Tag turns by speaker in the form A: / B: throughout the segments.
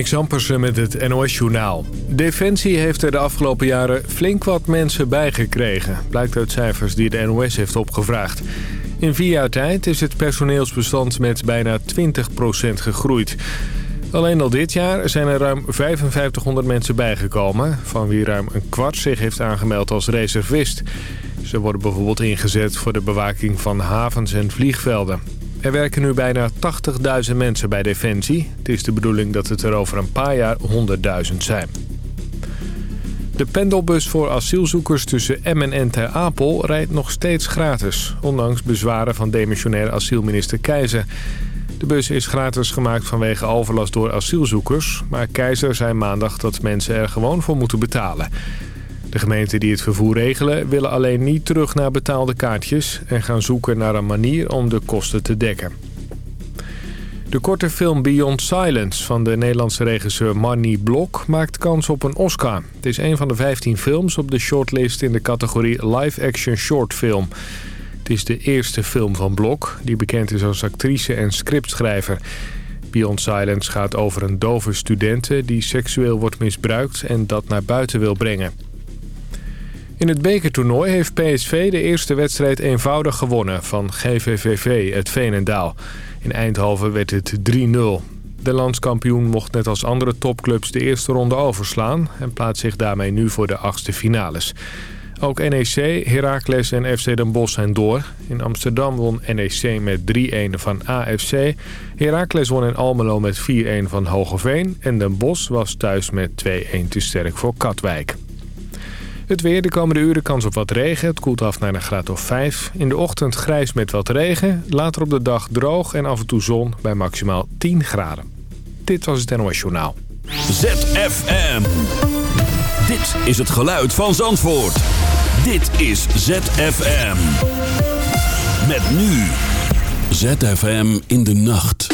A: Niks Ampersen met het NOS-journaal. Defensie heeft er de afgelopen jaren flink wat mensen bijgekregen. Blijkt uit cijfers die de NOS heeft opgevraagd. In vier jaar tijd is het personeelsbestand met bijna 20% gegroeid. Alleen al dit jaar zijn er ruim 5500 mensen bijgekomen... van wie ruim een kwart zich heeft aangemeld als reservist. Ze worden bijvoorbeeld ingezet voor de bewaking van havens en vliegvelden. Er werken nu bijna 80.000 mensen bij Defensie. Het is de bedoeling dat het er over een paar jaar 100.000 zijn. De pendelbus voor asielzoekers tussen Emmen en Ter Apel rijdt nog steeds gratis. Ondanks bezwaren van demissionair asielminister Keizer. De bus is gratis gemaakt vanwege overlast door asielzoekers. Maar Keizer zei maandag dat mensen er gewoon voor moeten betalen. De gemeenten die het vervoer regelen willen alleen niet terug naar betaalde kaartjes... en gaan zoeken naar een manier om de kosten te dekken. De korte film Beyond Silence van de Nederlandse regisseur Marnie Blok maakt kans op een Oscar. Het is een van de 15 films op de shortlist in de categorie Live Action Short Film. Het is de eerste film van Blok, die bekend is als actrice en scriptschrijver. Beyond Silence gaat over een dove studente die seksueel wordt misbruikt en dat naar buiten wil brengen. In het bekertoernooi heeft PSV de eerste wedstrijd eenvoudig gewonnen van GVVV het Veenendaal. In Eindhoven werd het 3-0. De landskampioen mocht net als andere topclubs de eerste ronde overslaan... en plaatst zich daarmee nu voor de achtste finales. Ook NEC, Heracles en FC Den Bosch zijn door. In Amsterdam won NEC met 3-1 van AFC. Heracles won in Almelo met 4-1 van Hogeveen. En Den Bosch was thuis met 2-1 te sterk voor Katwijk. Het weer, de komende uren kans op wat regen. Het koelt af naar een graad of 5. In de ochtend grijs met wat regen. Later op de dag droog en af en toe zon bij maximaal 10 graden. Dit was het NOS Journaal.
B: ZFM. Dit is het geluid van Zandvoort. Dit is ZFM. Met nu. ZFM in de nacht.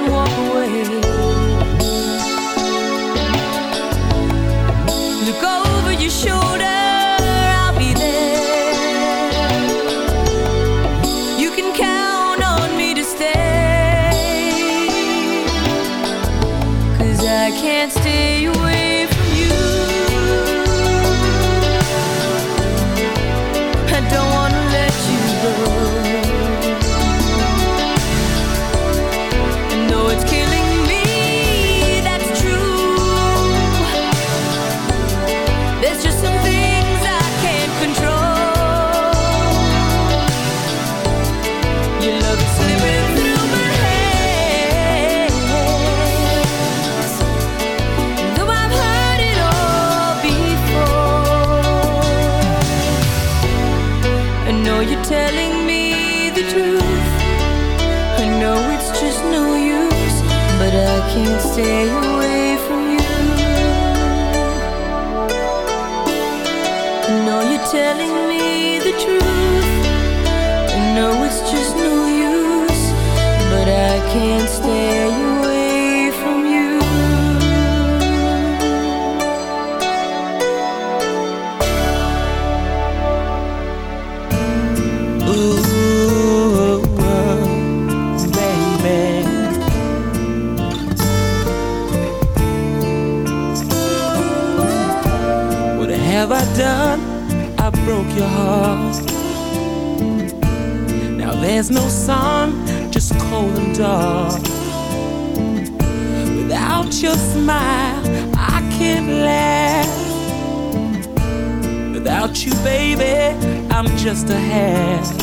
C: past.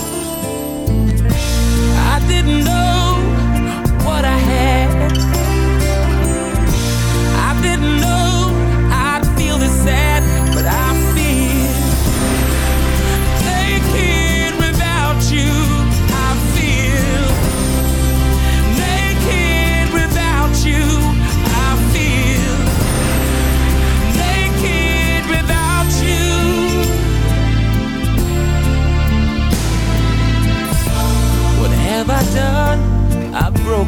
C: I
D: didn't know what I had.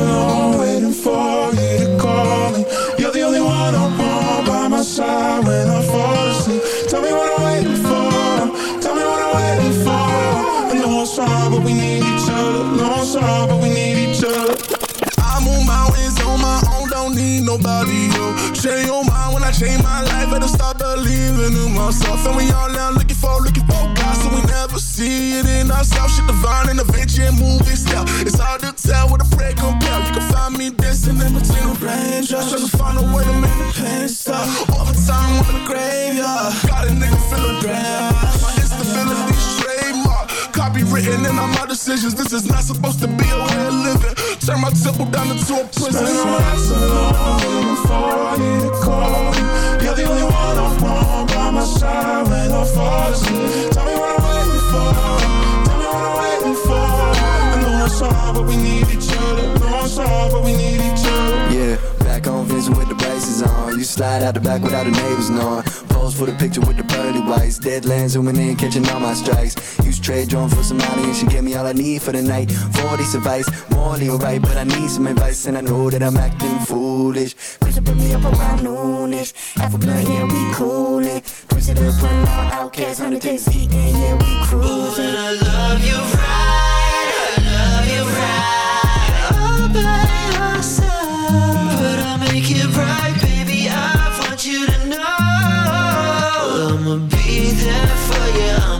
E: Alone, waiting for you to call me. You're the only one I want by my side when I fall asleep. Tell me what I'm waiting for. Tell me what I'm waiting for. I know it's wrong, but we need each other. No, it's wrong, but we need each other.
F: I move mountains on my own, don't need nobody, yo. Change your mind when I change my life, better start believing in myself. And we all now looking for, looking for God, so we never see it in ourselves. Shit divine and movie style. It's hard to me dancing in between the raindrops, trying to find a way to make the pain stop. Overtime in the graveyard, got a nigga feeling bad. My instability trademark, copywritten in all my decisions. This is not supposed to be a way of living. Turn my temple down into a prison.
E: Spend my nights alone, waiting for you to call. You're the only one I want by my side when I fall asleep. Tell me what I'm waiting for. I know it's hard, but we need each other. Know it's hard, but we need each other.
G: Yeah, back on Vincent with the braces on. You slide out the back without the neighbors knowing. Pose for the picture with the pearly whites. Deadlands zooming in, catching all my strikes. Use trade drone for some money and she gave me all I need for the night. 40 advice, morally alright, but I need some advice and I know that I'm acting foolish. Push it put me up around noonish. Half a blunt, yeah, we coolin'. Push it up, put on outcast, 100 days eating, yeah, we cruising.
H: I love you right, there for you.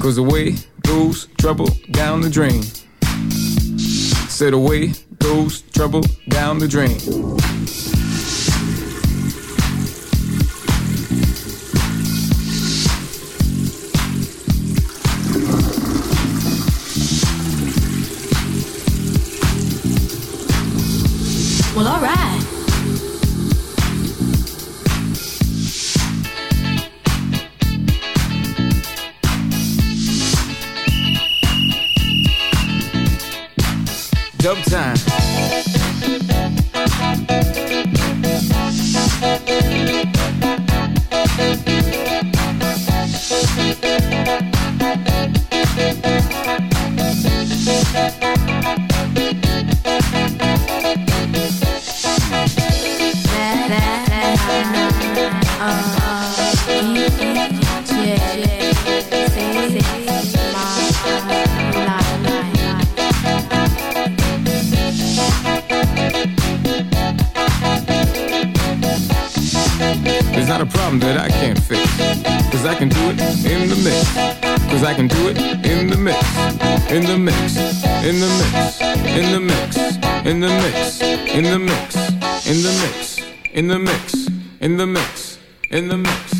I: cause away goes trouble down the drain. Said away goes trouble down the drain. sometime. Can do it in the mix. In the mix. In the mix. In the mix. In the mix. In the mix. In the mix. In the mix. In the mix. In the mix.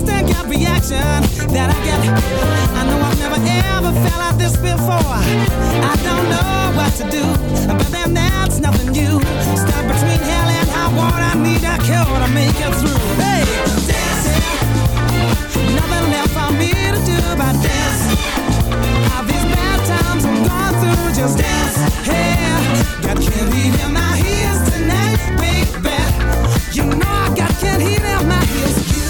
J: instant gut reaction that I get. I know I've never ever felt like this before. I don't know what to do, but then that's nothing new. Stuck between hell and high water, I need a cure to make it through. Hey, dancing, nothing left for me to do but dance. All these bad times I'm going through, just dance. Hey, God can't leave in my heels tonight, baby. You know I got can't heal in my heels.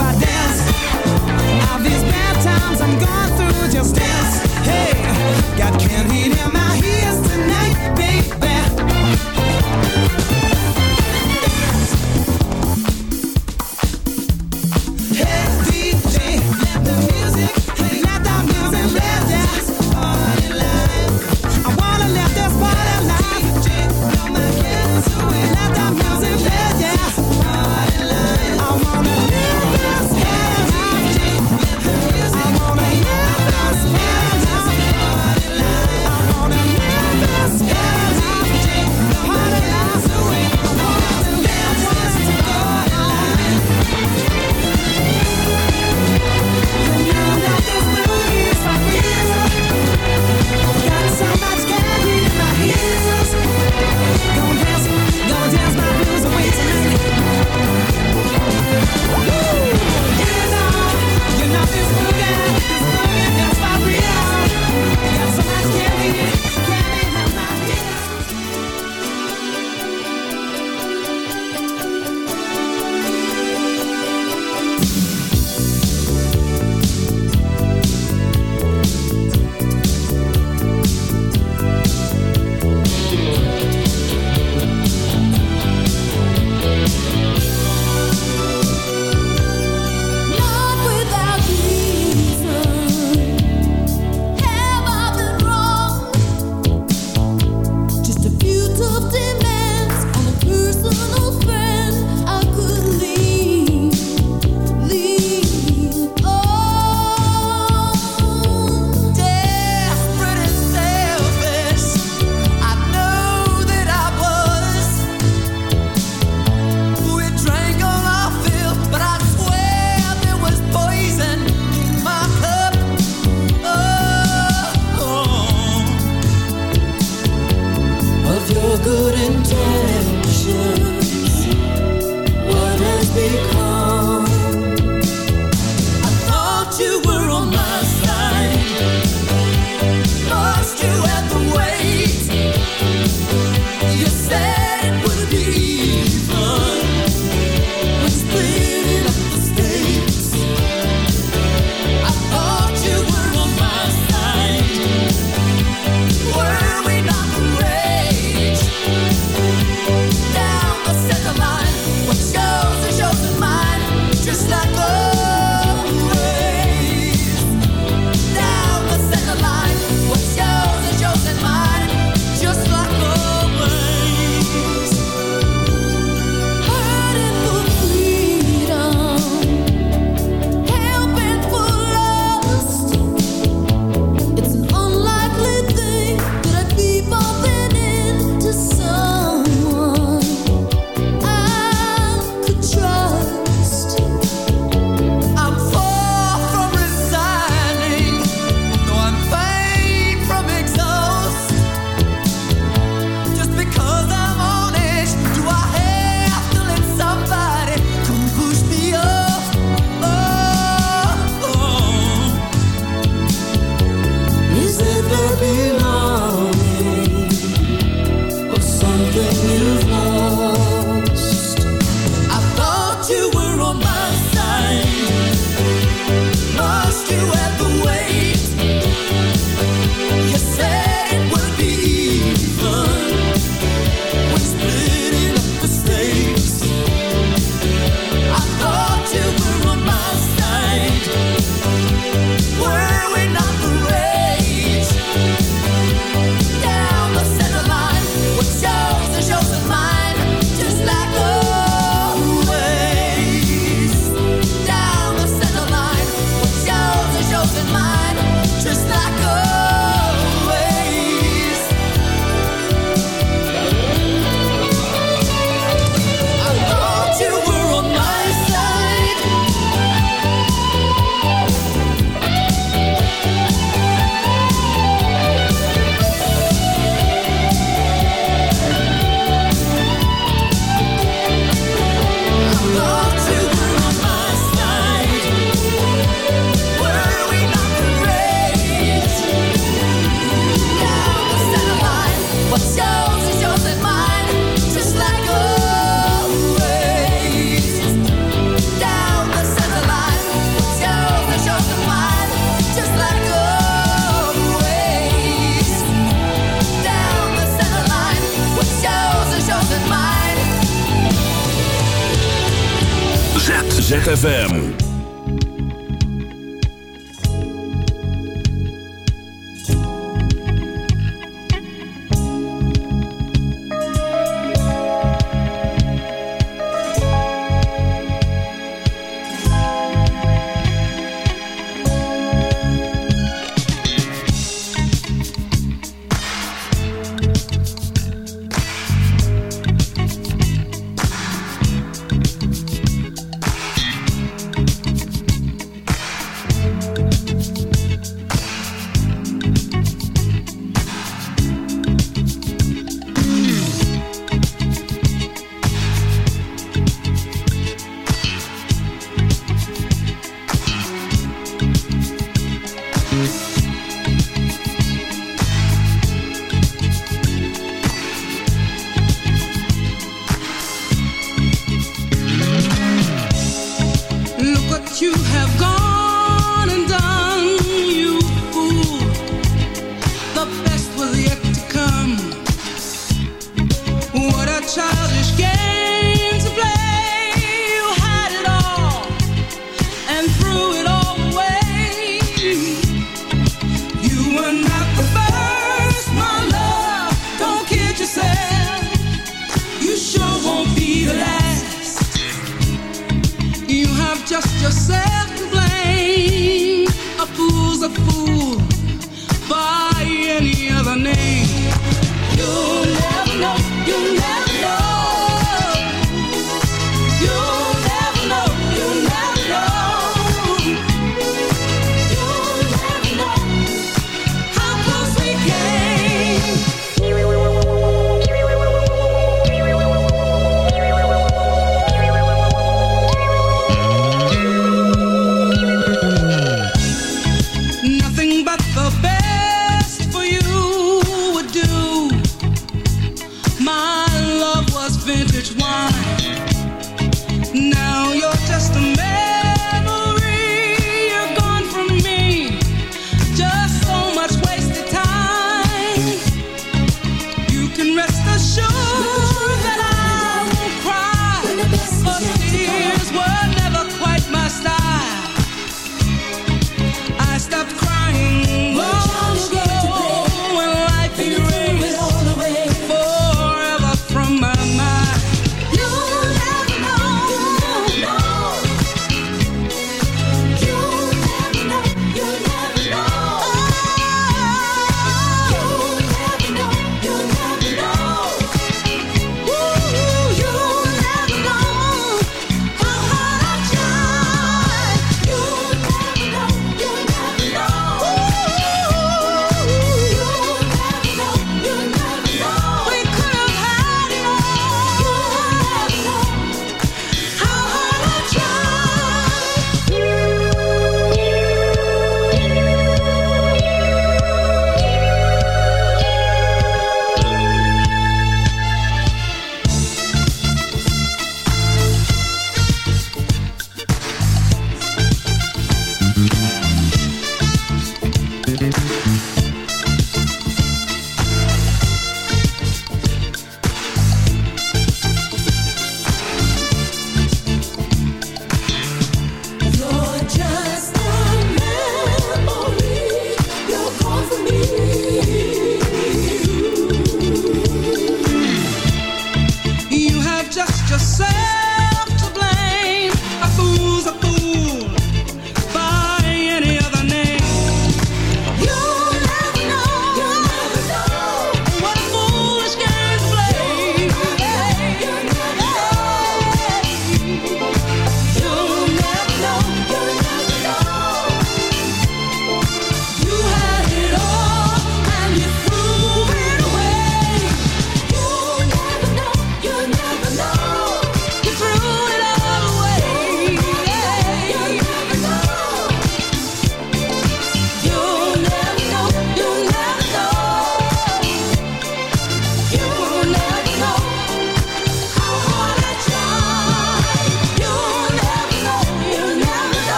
J: I dance. All these bad times I'm going through, just dance. Hey, got candy in my